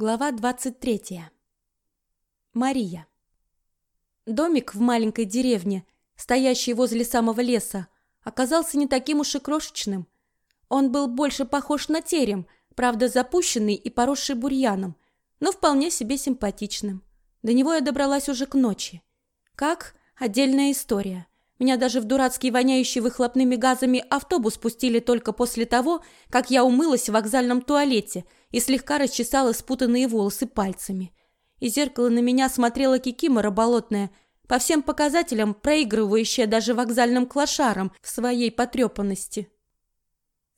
Глава 23. Мария. Домик в маленькой деревне, стоящий возле самого леса, оказался не таким уж и крошечным. Он был больше похож на терем, правда запущенный и поросший бурьяном, но вполне себе симпатичным. До него я добралась уже к ночи. Как? Отдельная история. Меня даже в дурацкий воняющий выхлопными газами автобус пустили только после того, как я умылась в вокзальном туалете – и слегка расчесала спутанные волосы пальцами. И зеркало на меня смотрела кикимора болотная, по всем показателям проигрывающая даже вокзальным клошарам в своей потрепанности.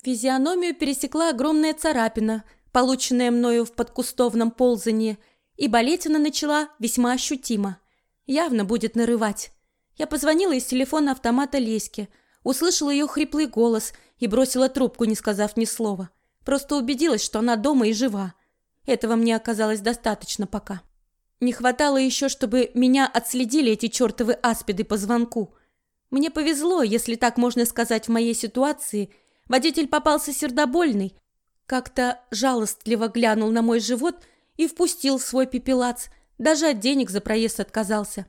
Физиономию пересекла огромная царапина, полученная мною в подкустовном ползании, и болетина начала весьма ощутимо. Явно будет нарывать. Я позвонила из телефона автомата Леське, услышала ее хриплый голос и бросила трубку, не сказав ни слова. Просто убедилась, что она дома и жива. Этого мне оказалось достаточно пока. Не хватало еще, чтобы меня отследили эти чертовы аспиды по звонку. Мне повезло, если так можно сказать в моей ситуации. Водитель попался сердобольный, как-то жалостливо глянул на мой живот и впустил свой пепелац, даже от денег за проезд отказался.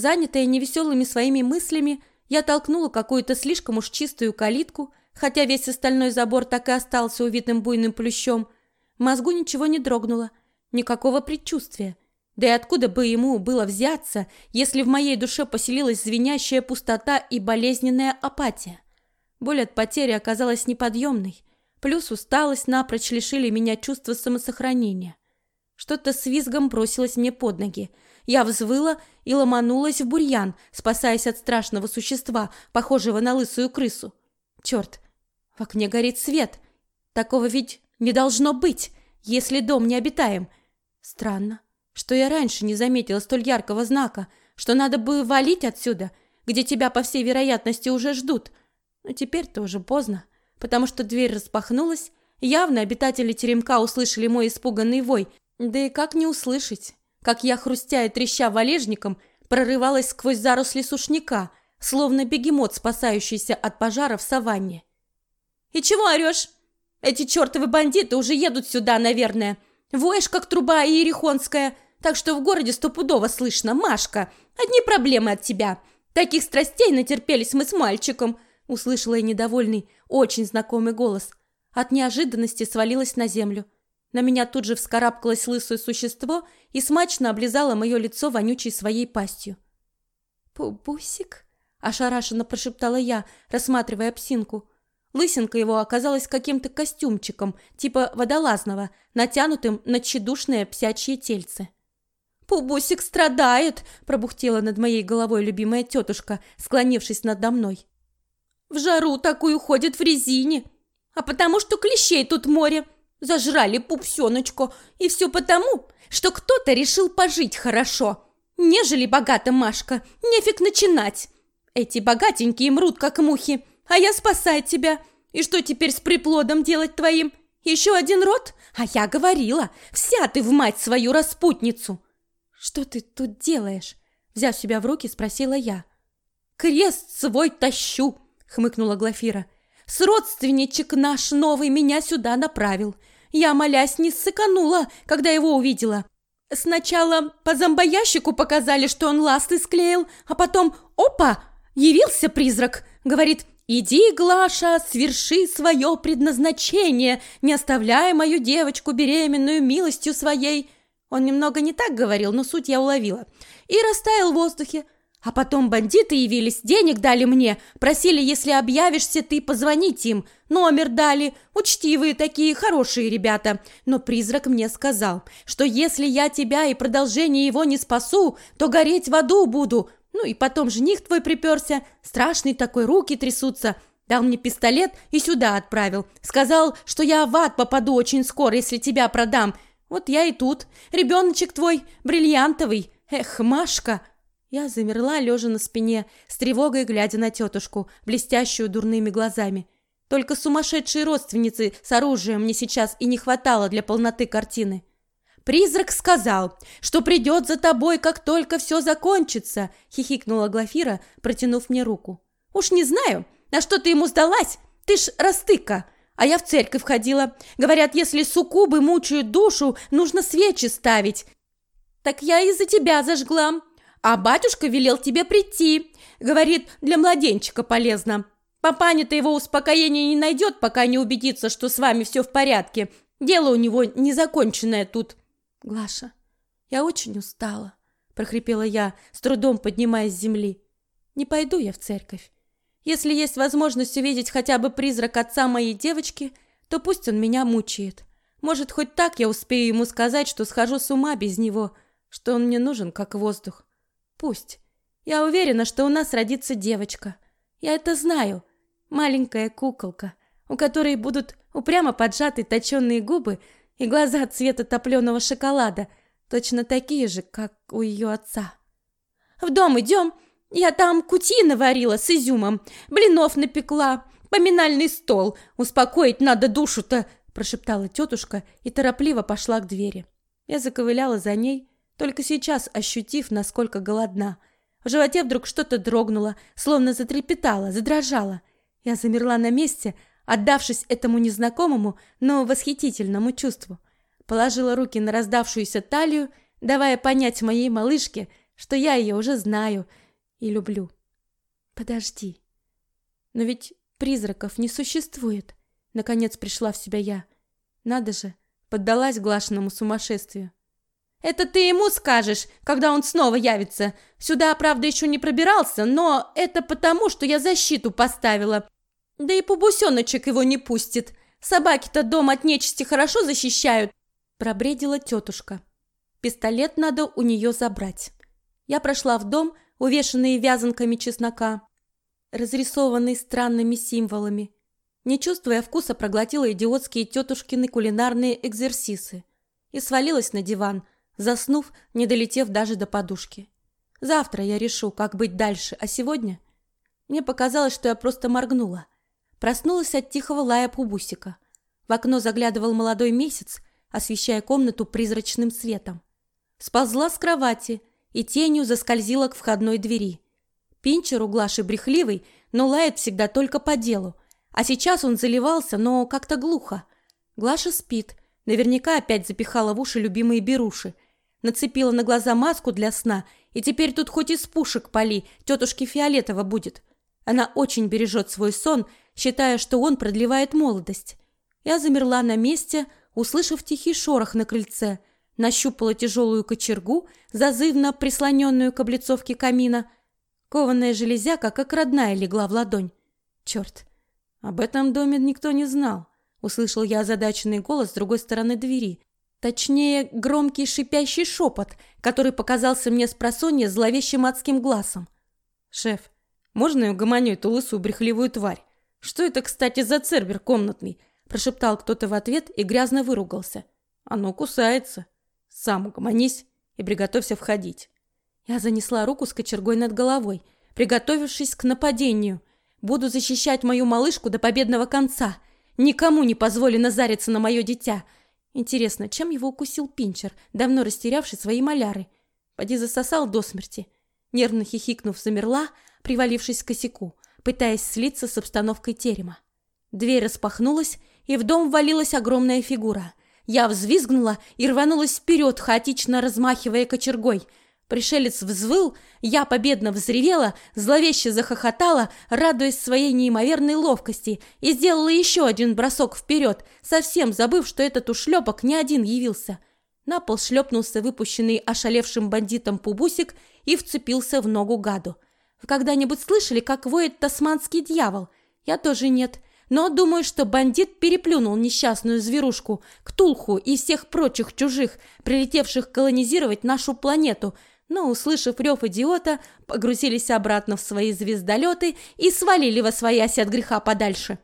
Занятая невеселыми своими мыслями, я толкнула какую-то слишком уж чистую калитку хотя весь остальной забор так и остался увитым буйным плющом. Мозгу ничего не дрогнуло, никакого предчувствия. Да и откуда бы ему было взяться, если в моей душе поселилась звенящая пустота и болезненная апатия? Боль от потери оказалась неподъемной, плюс усталость напрочь лишили меня чувства самосохранения. Что-то с визгом бросилось мне под ноги. Я взвыла и ломанулась в бурьян, спасаясь от страшного существа, похожего на лысую крысу. Черт, в окне горит свет. Такого ведь не должно быть, если дом не обитаем. Странно, что я раньше не заметила столь яркого знака, что надо бы валить отсюда, где тебя, по всей вероятности, уже ждут. Но теперь-то уже поздно, потому что дверь распахнулась, явно обитатели теремка услышали мой испуганный вой, да и как не услышать, как я, хрустя и треща валежником, прорывалась сквозь заросли сушняка, словно бегемот, спасающийся от пожара в саванне. «И чего орешь? Эти чертовы бандиты уже едут сюда, наверное. Воешь, как труба иерихонская, так что в городе стопудово слышно. Машка, одни проблемы от тебя. Таких страстей натерпелись мы с мальчиком», услышала я недовольный, очень знакомый голос. От неожиданности свалилась на землю. На меня тут же вскарабкалось лысое существо и смачно облизало мое лицо вонючей своей пастью. «Пупусик?» Ошарашенно прошептала я, рассматривая псинку. Лысинка его оказалась каким-то костюмчиком, типа водолазного, натянутым на тщедушное псячье тельце. «Пубусик страдает!» – пробухтела над моей головой любимая тетушка, склонившись надо мной. «В жару такую ходит в резине, а потому что клещей тут море. Зажрали пупсеночку, и все потому, что кто-то решил пожить хорошо. Нежели богата Машка, нефиг начинать!» Эти богатенькие мрут, как мухи, а я спасаю тебя. И что теперь с приплодом делать твоим? Еще один род? А я говорила, вся ты в мать свою распутницу. Что ты тут делаешь? Взяв себя в руки, спросила я. Крест свой тащу, хмыкнула Глафира. С родственничек наш новый меня сюда направил. Я, молясь, не ссыканула, когда его увидела. Сначала по зомбоящику показали, что он ласты склеил, а потом – опа! Явился призрак, говорит, «Иди, Глаша, сверши свое предназначение, не оставляя мою девочку беременную милостью своей». Он немного не так говорил, но суть я уловила. И растаял в воздухе. А потом бандиты явились, денег дали мне, просили, если объявишься, ты позвонить им. Номер дали, учтивые такие, хорошие ребята. Но призрак мне сказал, что если я тебя и продолжение его не спасу, то гореть в аду буду. Ну и потом жених твой приперся, страшный такой, руки трясутся. Дал мне пистолет и сюда отправил. Сказал, что я в ад попаду очень скоро, если тебя продам. Вот я и тут. Ребеночек твой бриллиантовый. Эх, Машка!» Я замерла, лежа на спине, с тревогой глядя на тетушку, блестящую дурными глазами. Только сумасшедшей родственницы с оружием мне сейчас и не хватало для полноты картины. Призрак сказал, что придет за тобой, как только все закончится, хихикнула Глафира, протянув мне руку. Уж не знаю, на что ты ему сдалась, ты ж растыка. а я в церковь ходила. Говорят, если суккубы мучают душу, нужно свечи ставить. Так я из-за тебя зажгла. А батюшка велел тебе прийти. Говорит, для младенчика полезно. Папаня-то его успокоения не найдет, пока не убедится, что с вами все в порядке. Дело у него незаконченное тут. Глаша, я очень устала, прохрипела я, с трудом поднимаясь с земли. Не пойду я в церковь. Если есть возможность увидеть хотя бы призрак отца моей девочки, то пусть он меня мучает. Может, хоть так я успею ему сказать, что схожу с ума без него, что он мне нужен, как воздух. Пусть. Я уверена, что у нас родится девочка. Я это знаю. Маленькая куколка, у которой будут упрямо поджаты точеные губы и глаза цвета топленого шоколада, точно такие же, как у ее отца. «В дом идем!» Я там кути наварила с изюмом, блинов напекла, поминальный стол. Успокоить надо душу-то, прошептала тетушка и торопливо пошла к двери. Я заковыляла за ней, только сейчас ощутив, насколько голодна. В животе вдруг что-то дрогнуло, словно затрепетало, задрожало. Я замерла на месте, отдавшись этому незнакомому, но восхитительному чувству. Положила руки на раздавшуюся талию, давая понять моей малышке, что я ее уже знаю — и люблю. Подожди. Но ведь призраков не существует. Наконец пришла в себя я. Надо же, поддалась глашенному сумасшествию. Это ты ему скажешь, когда он снова явится. Сюда, правда, еще не пробирался, но это потому, что я защиту поставила. Да и побусеночек его не пустит. Собаки-то дом от нечисти хорошо защищают. Пробредила тетушка. Пистолет надо у нее забрать. Я прошла в дом, увешанные вязанками чеснока, разрисованные странными символами. Не чувствуя вкуса, проглотила идиотские тетушкины кулинарные экзерсисы и свалилась на диван, заснув, не долетев даже до подушки. Завтра я решу, как быть дальше, а сегодня... Мне показалось, что я просто моргнула. Проснулась от тихого лая пубусика. В окно заглядывал молодой месяц, освещая комнату призрачным светом. Сползла с кровати и тенью заскользила к входной двери. Пинчер у Глаши брехливый, но лает всегда только по делу. А сейчас он заливался, но как-то глухо. Глаша спит. Наверняка опять запихала в уши любимые беруши. Нацепила на глаза маску для сна, и теперь тут хоть из пушек пали, тетушке Фиолетова будет. Она очень бережет свой сон, считая, что он продлевает молодость. Я замерла на месте, услышав тихий шорох на крыльце – нащупала тяжелую кочергу, зазывно прислоненную к облицовке камина. Кованая железяка, как родная, легла в ладонь. Черт, об этом доме никто не знал. Услышал я озадаченный голос с другой стороны двери. Точнее, громкий шипящий шепот, который показался мне с просонья зловещим адским глазом. «Шеф, можно я угомоню эту лысую брехливую тварь? Что это, кстати, за цербер комнатный?» Прошептал кто-то в ответ и грязно выругался. «Оно кусается». Сам угомонись и приготовься входить. Я занесла руку с кочергой над головой, приготовившись к нападению. Буду защищать мою малышку до победного конца. Никому не позволено зариться на мое дитя. Интересно, чем его укусил Пинчер, давно растерявший свои маляры? Поди засосал до смерти. Нервно хихикнув, замерла, привалившись к косяку, пытаясь слиться с обстановкой терема. Дверь распахнулась, и в дом ввалилась огромная фигура. Я взвизгнула и рванулась вперед, хаотично размахивая кочергой. Пришелец взвыл, я победно взревела, зловеще захохотала, радуясь своей неимоверной ловкости, и сделала еще один бросок вперед, совсем забыв, что этот ушлепок не один явился. На пол шлепнулся выпущенный ошалевшим бандитом пубусик и вцепился в ногу гаду. Вы когда-нибудь слышали, как воет тасманский дьявол? Я тоже нет но думаю, что бандит переплюнул несчастную зверушку, Ктулху и всех прочих чужих, прилетевших колонизировать нашу планету, но, услышав рев идиота, погрузились обратно в свои звездолеты и свалили во своясь от греха подальше.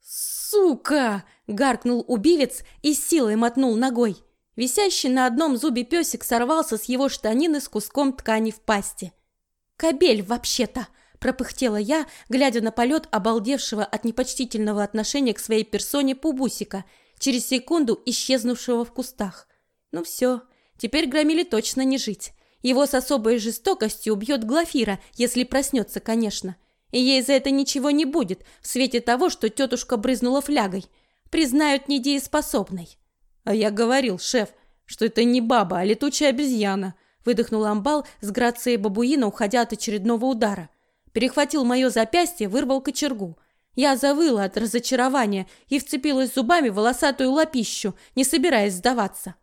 «Сука!» — гаркнул убивец и силой мотнул ногой. Висящий на одном зубе песик сорвался с его штанины с куском ткани в пасти. «Кобель, вообще-то!» пропыхтела я, глядя на полет обалдевшего от непочтительного отношения к своей персоне пубусика, через секунду исчезнувшего в кустах. Ну все, теперь громили точно не жить. Его с особой жестокостью убьет Глафира, если проснется, конечно. И ей за это ничего не будет, в свете того, что тетушка брызнула флягой. признают недееспособной. А я говорил, шеф, что это не баба, а летучая обезьяна, выдохнул амбал с грацией бабуина, уходя от очередного удара. Перехватил мое запястье, вырвал кочергу. Я завыла от разочарования и вцепилась зубами в волосатую лапищу, не собираясь сдаваться.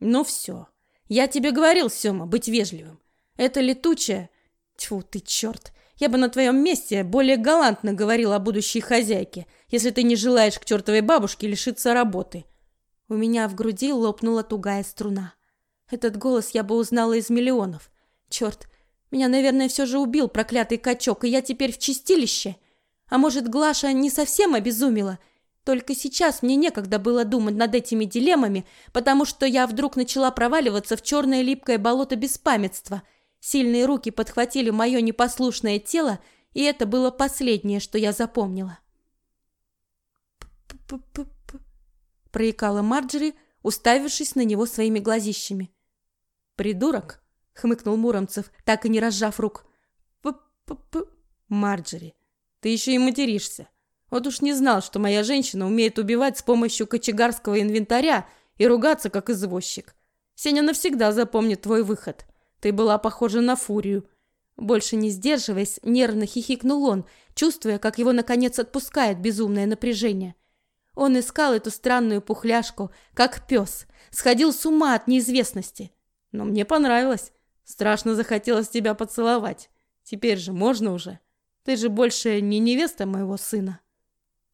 «Ну все. Я тебе говорил, Сема, быть вежливым. Это летучая... Тьфу ты, черт! Я бы на твоем месте более галантно говорил о будущей хозяйке, если ты не желаешь к чертовой бабушке лишиться работы». У меня в груди лопнула тугая струна. Этот голос я бы узнала из миллионов. Черт, меня, наверное, все же убил проклятый качок, и я теперь в чистилище. А может, Глаша не совсем обезумела? Только сейчас мне некогда было думать над этими дилеммами, потому что я вдруг начала проваливаться в черное липкое болото беспамятства. Сильные руки подхватили мое непослушное тело, и это было последнее, что я запомнила. «П-п-п-п», проикала Марджери, уставившись на него своими глазищами. «Придурок!» — хмыкнул Муромцев, так и не разжав рук. «П-п-п... Марджери, ты еще и материшься. Вот уж не знал, что моя женщина умеет убивать с помощью кочегарского инвентаря и ругаться, как извозчик. Сеня навсегда запомнит твой выход. Ты была похожа на фурию». Больше не сдерживаясь, нервно хихикнул он, чувствуя, как его наконец отпускает безумное напряжение. Он искал эту странную пухляшку, как пес, сходил с ума от неизвестности. Но мне понравилось. Страшно захотелось тебя поцеловать. Теперь же можно уже. Ты же больше не невеста моего сына.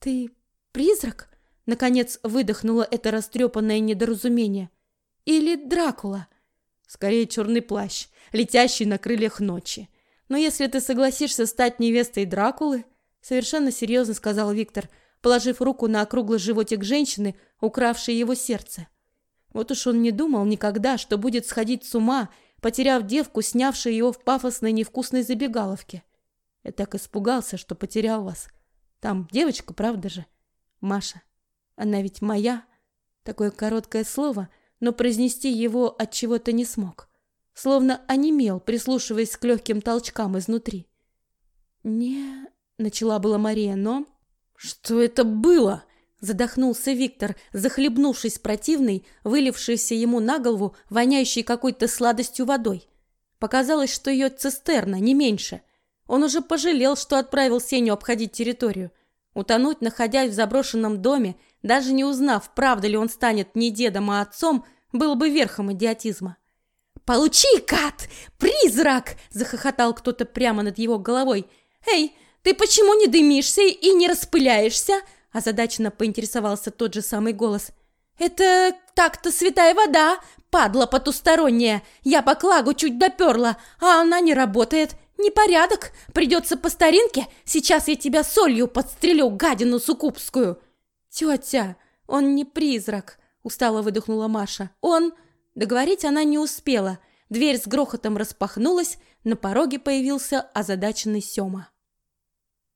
Ты призрак? Наконец выдохнуло это растрепанное недоразумение. Или Дракула? Скорее черный плащ, летящий на крыльях ночи. Но если ты согласишься стать невестой Дракулы, совершенно серьезно сказал Виктор, положив руку на округлый животик женщины, укравшей его сердце. Вот уж он не думал никогда, что будет сходить с ума, потеряв девку, снявшую его в пафосной невкусной забегаловке. Я так испугался, что потерял вас. Там девочка, правда же? Маша. Она ведь моя. Такое короткое слово, но произнести его от чего-то не смог. Словно онемел, прислушиваясь к легким толчкам изнутри. «Не...» — начала была Мария, но... «Что это было?» Задохнулся Виктор, захлебнувшись противной, вылившейся ему на голову, воняющей какой-то сладостью водой. Показалось, что ее цистерна, не меньше. Он уже пожалел, что отправил Сеню обходить территорию. Утонуть, находясь в заброшенном доме, даже не узнав, правда ли он станет не дедом, а отцом, было бы верхом идиотизма. «Получи, кат! Призрак!» – захохотал кто-то прямо над его головой. «Эй, ты почему не дымишься и не распыляешься?» Озадаченно поинтересовался тот же самый голос. «Это так-то святая вода, падла потусторонняя. Я по клагу чуть доперла, а она не работает. Непорядок. Придется по старинке. Сейчас я тебя солью подстрелю, гадину сукупскую». «Тетя, он не призрак», — устало выдохнула Маша. «Он...» Договорить она не успела. Дверь с грохотом распахнулась, на пороге появился озадаченный Сёма.